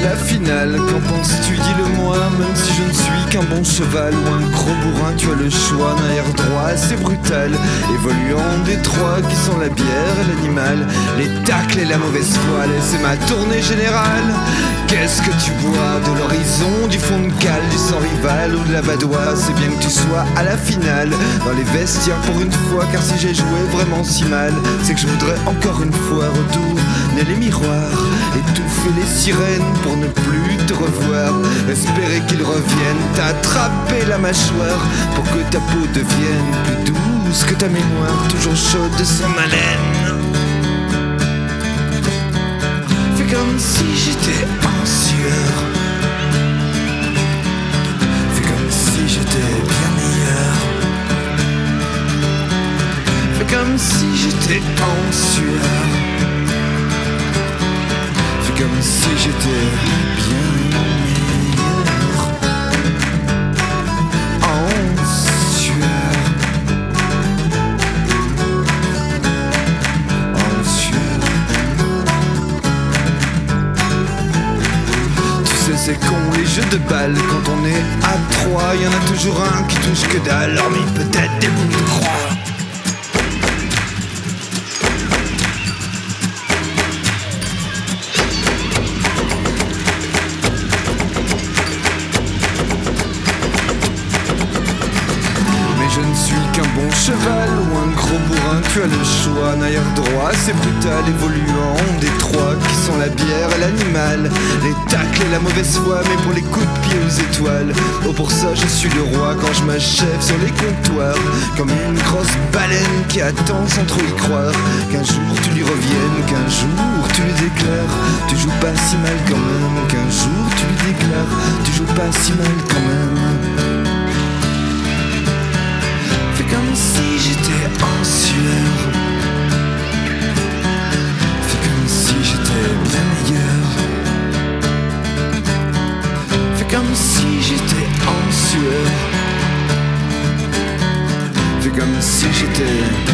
la finale. Qu'en penses-tu, dis-le-moi, même si je ne suis qu'un bon cheval ou un gros bourrin, tu as le choix d'un air droit c'est brutal, évoluant des trois qui sont la bière et l'animal, les tacles et la mauvaise foi. C'est ma tournée générale. Qu'est-ce que tu bois de l'horizon, du fond de cale, du sang rival ou de la badoise C'est bien que tu sois à la finale, dans les vestiaires pour une fois, car si j'ai joué vraiment si mal, c'est que je voudrais encore une fois retour retourner les miroirs, étouffer les sirènes pour ne plus te revoir, espérer qu'ils reviennent, t'attraper la mâchoire pour que ta peau devienne plus douce que ta mémoire, toujours chaude de son haleine. Fais comme si j'étais en sueur. Fais comme si j'étais bien meilleur. Fais comme si j'étais en sueur. Comme si j'étais bien meilleur. En sueur. En sueur. Tu sais c'est con les jeux de balle Quand on est à trois y en a toujours un qui touche que dalle Hormis peut-être des boules de croix je ne suis qu'un bon cheval ou un gros bourrin Tu as le choix, air droit, c'est brutal, évoluant Des trois qui sont la bière et l'animal. Les tacles et la mauvaise foi, mais pour les coups de pied aux étoiles. Oh pour ça je suis le roi quand je m'achève sur les comptoirs. Comme une grosse baleine qui attend sans trop y croire. Qu'un jour tu lui reviennes, qu'un jour tu lui déclares. Tu joues pas si mal quand même, qu'un jour tu lui déclares. Tu joues pas si mal quand même comme si j'étais en sueur. Fais comme si j'étais